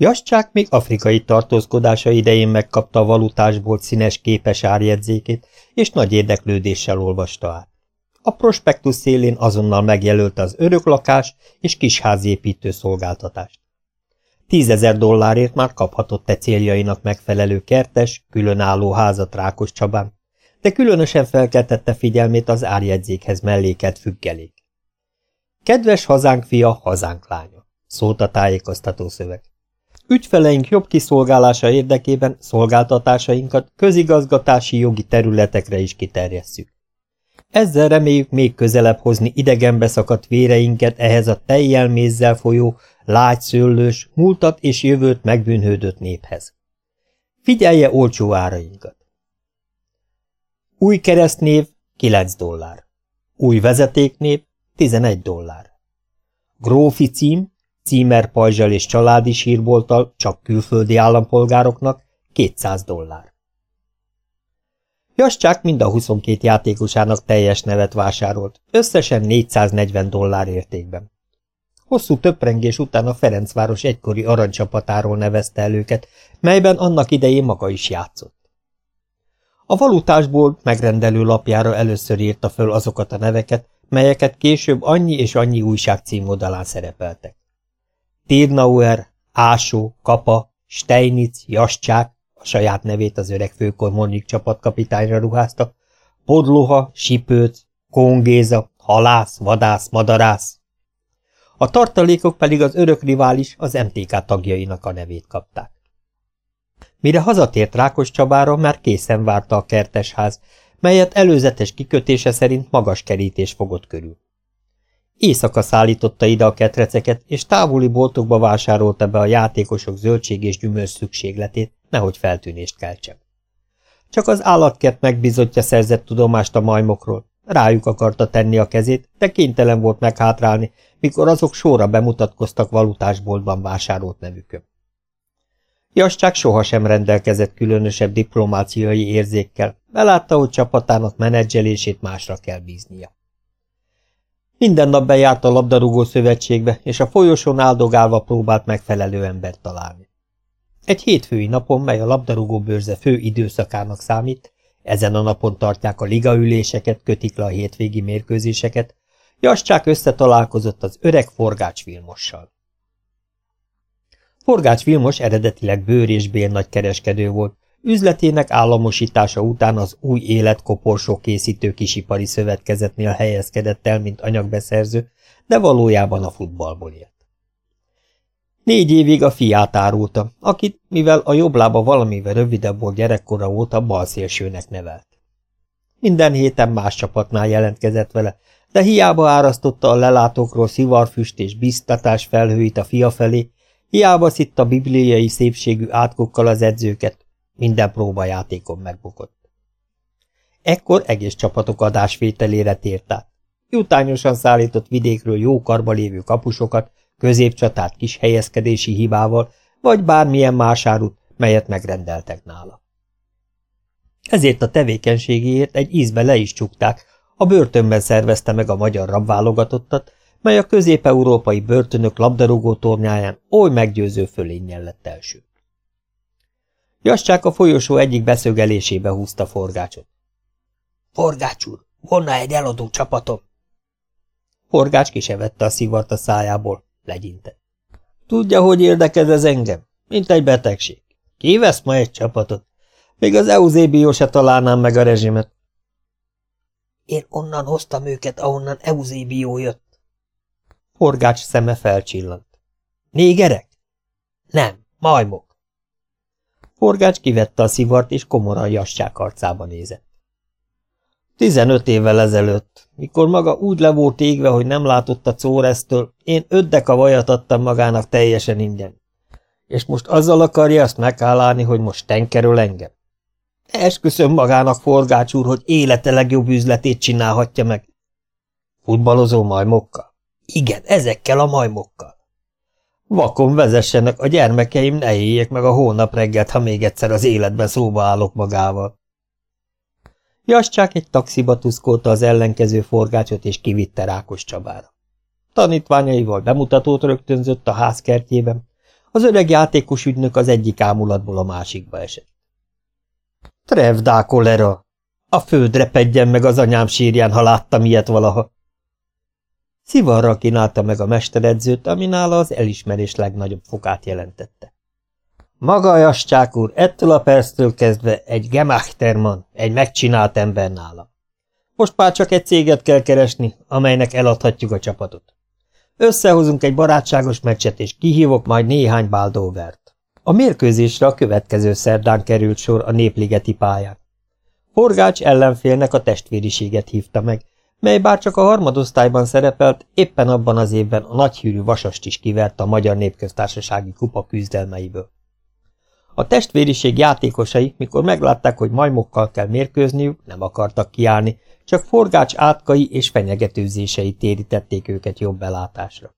Jascsák még afrikai tartózkodása idején megkapta a valutásból színes képes árjegyzékét, és nagy érdeklődéssel olvasta át. A prospektus szélén azonnal megjelölte az öröklakás és kisházépítő szolgáltatást. Tízezer dollárért már kaphatott te céljainak megfelelő kertes, különálló házat Rákos Csabán, de különösen felkeltette figyelmét az árjegyzékhez mellékelt függelék. Kedves hazánk fia, hazánk lánya, szólt a tájékoztató szöveg. Ügyfeleink jobb kiszolgálása érdekében szolgáltatásainkat közigazgatási jogi területekre is kiterjesszük. Ezzel reméljük még közelebb hozni idegenbe szakadt véreinket ehhez a tejjel mézzel folyó, lágyszőlős, múltat és jövőt megbűnhődött néphez. Figyelje olcsó árainkat! Új keresztnév 9 dollár. Új vezetéknév 11 dollár. Grófi cím, címer pajzsal és családi sírbolttal csak külföldi állampolgároknak 200 dollár. Jascsák mind a 22 játékosának teljes nevet vásárolt, összesen 440 dollár értékben. Hosszú töprengés után a Ferencváros egykori aranycsapatáról nevezte el őket, melyben annak idején maga is játszott. A valutásból megrendelő lapjára először írta föl azokat a neveket, melyeket később annyi és annyi újság címoldalán szerepeltek. Tirnauer, Ásó, Kapa, Steinitz, Jascsák, a saját nevét az öreg főkormornyik csapatkapitányra ruházta, Podloha, Sipőc, Kongéza, Halász, Vadász, Madarász. A tartalékok pedig az örök rivális, az MTK tagjainak a nevét kapták. Mire hazatért Rákos Csabára, már készen várta a kertesház, melyet előzetes kikötése szerint magas kerítés fogott körül. Éjszaka szállította ide a ketreceket, és távoli boltokba vásárolta be a játékosok zöldség és gyümölcs szükségletét, nehogy feltűnést keltsem. Csak az állatkert megbizotja szerzett tudomást a majmokról, rájuk akarta tenni a kezét, de kénytelen volt meghátrálni, mikor azok sorra bemutatkoztak valutásboltban vásárolt nevükön. Jascsák sohasem rendelkezett különösebb diplomáciai érzékkel, belátta, hogy csapatának menedzselését másra kell bíznia. Minden nap bejárt a labdarúgó szövetségbe, és a folyosón áldogálva próbált megfelelő embert találni. Egy hétfői napon, mely a labdarúgó bőrze fő időszakának számít, ezen a napon tartják a ligaüléseket, kötik le a hétvégi mérkőzéseket, Jascsák összetalálkozott az öreg Forgács Vilmossal. Forgács Vilmos eredetileg bőr és bér nagy kereskedő volt, üzletének államosítása után az új élet koporsó készítő kisipari szövetkezetnél helyezkedett el, mint anyagbeszerző, de valójában a futballból élt. Négy évig a fiát árulta, akit, mivel a jobb lába valamivel rövidebb volt gyerekkora óta, balszélsőnek nevelt. Minden héten más csapatnál jelentkezett vele, de hiába árasztotta a lelátókról szivarfüst és biztatás felhőit a fia felé, hiába szitta bibliai szépségű átkokkal az edzőket, minden próbajátékon megbukott. Ekkor egész csapatok adásvételére tért át. Jutányosan szállított vidékről jó karba lévő kapusokat, középcsatát kis helyezkedési hibával, vagy bármilyen más árut, melyet megrendeltek nála. Ezért a tevékenységéért egy ízbe le is csukták, a börtönben szervezte meg a magyar rabválogatottat, mely a közép-európai börtönök labdarúgó tornyáján oly meggyőző fölénnyel lett első. Jassák a folyosó egyik beszögelésébe húzta forgácsot. Forgács úr, volna egy eladó csapatom. Forgács kisevette a szivart a szájából, legyintett. Tudja, hogy érdekez ez engem? Mint egy betegség. Kivesz ma egy csapatot? Még az Eusébio se találnám meg a rezsimet. Én onnan hoztam őket, ahonnan Eusébio jött. Forgács szeme felcsillant. Négerek? Nem, majmok. Forgács kivette a szivart, és komoran jassák arcába nézett. Tizenöt évvel ezelőtt, mikor maga úgy le volt égve, hogy nem látott a córesztől, én öt a vajat adtam magának teljesen ingyen. És most azzal akarja azt megállálni, hogy most tenkerül engem? Esküszöm magának, Forgács úr, hogy élete legjobb üzletét csinálhatja meg. Futballozó majmokkal? Igen, ezekkel a majmokkal. Vakon vezessenek, a gyermekeim ne éljék meg a hónap reggelt, ha még egyszer az életben szóba állok magával. Jascsák egy taxiba tuszkolta az ellenkező forgácsot, és kivitte Rákos Csabára. Tanítványaival bemutatót rögtönzött a ház kertjében, Az öreg játékos ügynök az egyik ámulatból a másikba esett. Trevdá kolera! A földre pedjen meg az anyám sírján, ha láttam ilyet valaha. Szivarral kínálta meg a mesteredzőt, ami nála az elismerés legnagyobb fokát jelentette. Maga Jascsák úr, ettől a perctől kezdve egy Gemachterman, egy megcsinált ember nála. Most már csak egy céget kell keresni, amelynek eladhatjuk a csapatot. Összehozunk egy barátságos meccset, és kihívok majd néhány báldóvert. A mérkőzésre a következő szerdán került sor a népligeti pályán. Forgács ellenfélnek a testvériséget hívta meg, mely bár csak a harmadosztályban szerepelt, éppen abban az évben a nagyhűrű vasast is kivert a Magyar Népköztársasági Kupa küzdelmeiből. A testvériség játékosai, mikor meglátták, hogy majmokkal kell mérkőzniük, nem akartak kiállni, csak forgács átkai és fenyegetőzései térítették őket jobb belátásra.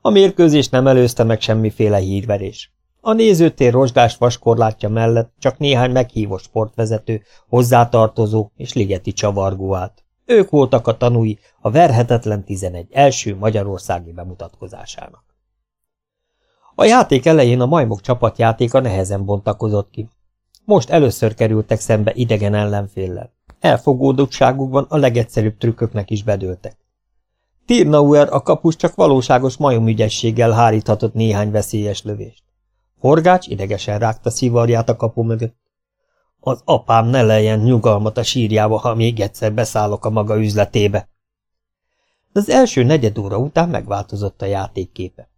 A mérkőzés nem előzte meg semmiféle hírverés. A nézőtér rozsdás vaskorlátja mellett csak néhány meghívott sportvezető, hozzátartozó és ligeti csavargó állt. Ők voltak a tanúi a Verhetetlen 11 első magyarországi bemutatkozásának. A játék elején a majmok csapatjátéka nehezen bontakozott ki. Most először kerültek szembe idegen ellenféllel. Elfogódottságukban a legegyszerűbb trükköknek is bedőltek. Tirnauer a kapus csak valóságos majomügyességgel háríthatott néhány veszélyes lövést. Horgács idegesen rágta szivarját a kapu mögött. Az apám ne lejjen nyugalmat a sírjába, ha még egyszer beszállok a maga üzletébe. De az első negyed óra után megváltozott a játékképe.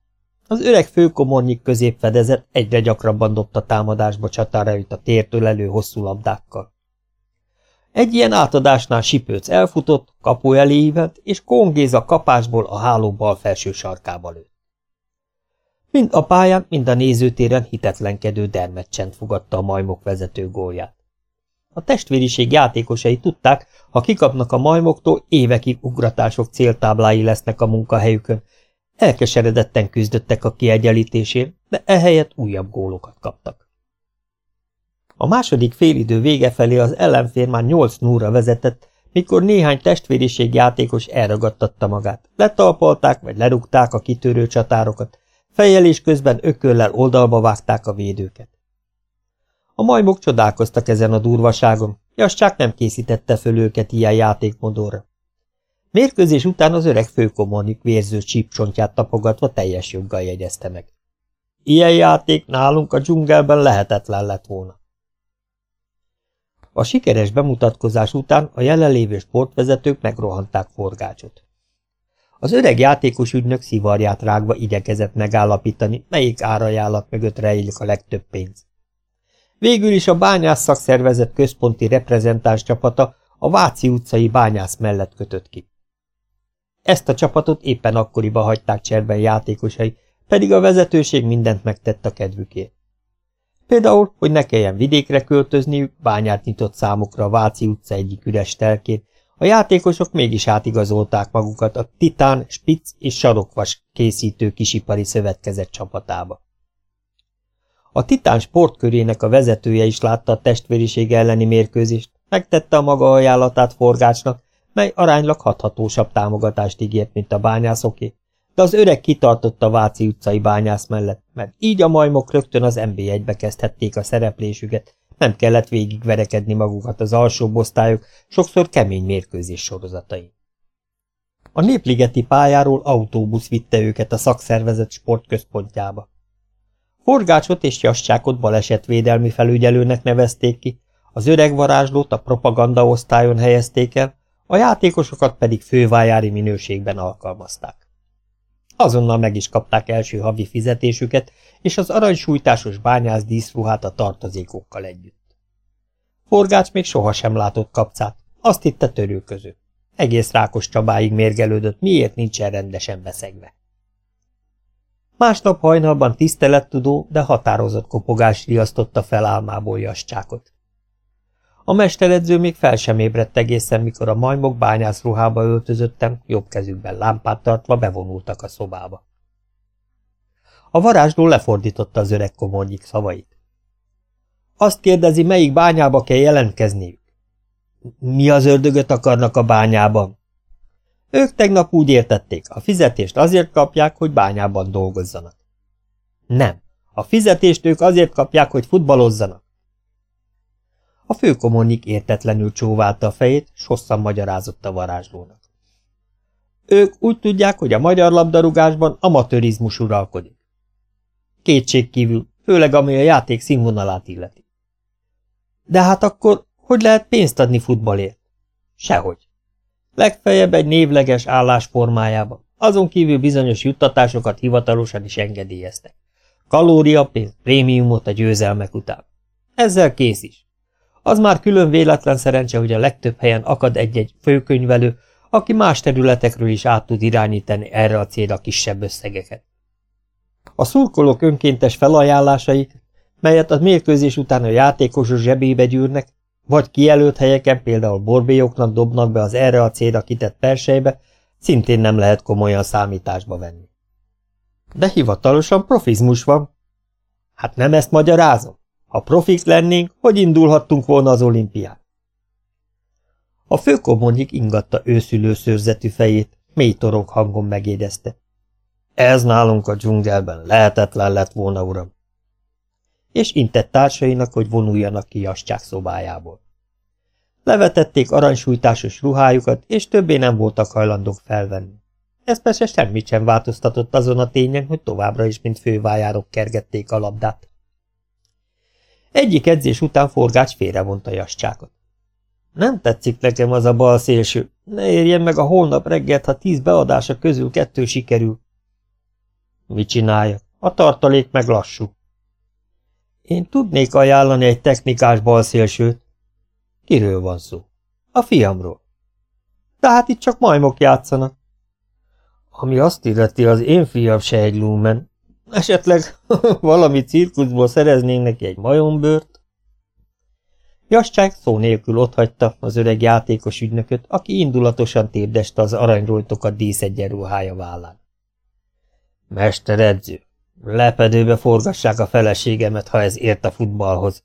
Az öreg főkomornyik középfedezet egyre gyakrabban dobta támadásba csatára jut a tértől elő hosszú labdákkal. Egy ilyen átadásnál Sipőc elfutott, kapu elé ívelt, és Kongéza kapásból a háló bal felső sarkába lőtt. Mind a pályán, mind a nézőtéren hitetlenkedő dermedcsend fogadta a majmok vezető gólját. A testvériség játékosai tudták, ha kikapnak a majmoktól, évekig ugratások céltáblái lesznek a munkahelyükön, elkeseredetten küzdöttek a kiegyenlítésért, de ehelyett újabb gólokat kaptak. A második félidő vége felé az ellenfél már 8 núra vezetett, mikor néhány testvériség játékos elragadtatta magát. Letalpalták vagy lerúgták a kitörő csatárokat, fejelés közben ököllel oldalba vágták a védőket. A majmok csodálkoztak ezen a durvaságon, Jascsák nem készítette föl őket ilyen játékmodorra. Mérkőzés után az öreg főkomornik vérző csípcsontját tapogatva teljes joggal jegyezte meg. Ilyen játék nálunk a dzsungelben lehetetlen lett volna. A sikeres bemutatkozás után a jelenlévő sportvezetők megrohanták forgácsot. Az öreg játékos ügynök szivarját rágva igyekezett megállapítani, melyik árajánlat mögött rejlik a legtöbb pénz. Végül is a bányász szakszervezet központi reprezentáns csapata a Váci utcai bányász mellett kötött ki. Ezt a csapatot éppen akkoriban hagyták cserben játékosai, pedig a vezetőség mindent megtett a kedvükért. Például, hogy ne kelljen vidékre költözniük, bányát nyitott számukra a Váci utca egyik üres telkén, a játékosok mégis átigazolták magukat a Titán, Spitz és Sarokvas készítő kisipari szövetkezet csapatába. A Titán sportkörének a vezetője is látta a testvériség elleni mérkőzést, megtette a maga ajánlatát forgácsnak, mely aránylag hathatósabb támogatást ígért, mint a bányászoké, de az öreg kitartott a Váci utcai bányász mellett, mert így a majmok rögtön az NB1-be kezdhették a szereplésüket, nem kellett végigverekedni magukat az alsó osztályok, sokszor kemény mérkőzés sorozatai. A népligeti pályáról autóbusz vitte őket a szakszervezet sportközpontjába. Forgácsot és Jascsákot balesetvédelmi felügyelőnek nevezték ki, az öreg varázslót a propaganda osztályon helyezték el, a játékosokat pedig fővájári minőségben alkalmazták. Azonnal meg is kapták első havi fizetésüket, és az aranysújtásos bányász díszruhát a tartozékokkal együtt. Forgács még sohasem látott kapcát, azt hitte törőköző. Egész rákos Csabáig mérgelődött, miért nincsen rendesen beszegve. Másnap hajnalban tisztelettudó, de határozott kopogás riasztotta fel álmából jascsákot. A mesteredző még fel sem ébredt egészen, mikor a majmok bányász ruhába öltözöttem, jobb kezükben lámpát tartva bevonultak a szobába. A varázsló lefordította az öreg komornyik szavait. Azt kérdezi, melyik bányába kell jelentkezniük. Mi az ördögöt akarnak a bányában? Ők tegnap úgy értették, a fizetést azért kapják, hogy bányában dolgozzanak. Nem. A fizetést ők azért kapják, hogy futballozzanak. A főkomonik értetlenül csóválta a fejét, s hosszan magyarázott a varázslónak. Ők úgy tudják, hogy a magyar labdarúgásban amatőrizmus uralkodik. Kétségkívül, főleg ami a játék színvonalát illeti. De hát akkor hogy lehet pénzt adni futballért? Sehogy. Legfeljebb egy névleges állás formájában. Azon kívül bizonyos juttatásokat hivatalosan is engedélyeztek. Kalóriapénz, prémiumot a győzelmek után. Ezzel kész is. Az már külön véletlen szerencse, hogy a legtöbb helyen akad egy-egy főkönyvelő, aki más területekről is át tud irányítani erre a célra kisebb összegeket. A szurkolók önkéntes felajánlásait, melyet a mérkőzés után a játékosok zsebébe gyűrnek, vagy kijelölt helyeken például borbélyoknak dobnak be az erre a célra kitett persejbe, szintén nem lehet komolyan számításba venni. De hivatalosan profizmus van. Hát nem ezt magyarázom. Ha profik lennénk, hogy indulhattunk volna az olimpián? A főkomonyik ingatta őszülő szőrzetű fejét, mély torok hangon megédezte. Ez nálunk a dzsungelben lehetetlen lett volna, uram. És intett társainak, hogy vonuljanak ki jascsák szobájából. Levetették aranysújtásos ruhájukat, és többé nem voltak hajlandók felvenni. Ez persze semmit sem változtatott azon a tényen, hogy továbbra is, mint fővájárok kergették a labdát. Egyik edzés után forgács félrevonta jascsákat. Nem tetszik nekem az a bal szélső. Ne érjen meg a holnap reggelt, ha tíz beadása közül kettő sikerül. Mit csináljak? A tartalék meg lassú. Én tudnék ajánlani egy technikás balszélsőt. Kiről van szó? A fiamról. De hát itt csak majmok játszanak. Ami azt illeti, az én fiam se egy lumen. Esetleg valami cirkuszból szereznénk neki egy majombőrt? Jasság szó nélkül otthagyta az öreg játékos ügynököt, aki indulatosan térdeste az aranyrojtokat díszegyenruhája vállán. Mesteredző, lepedőbe forgassák a feleségemet, ha ez ért a futballhoz.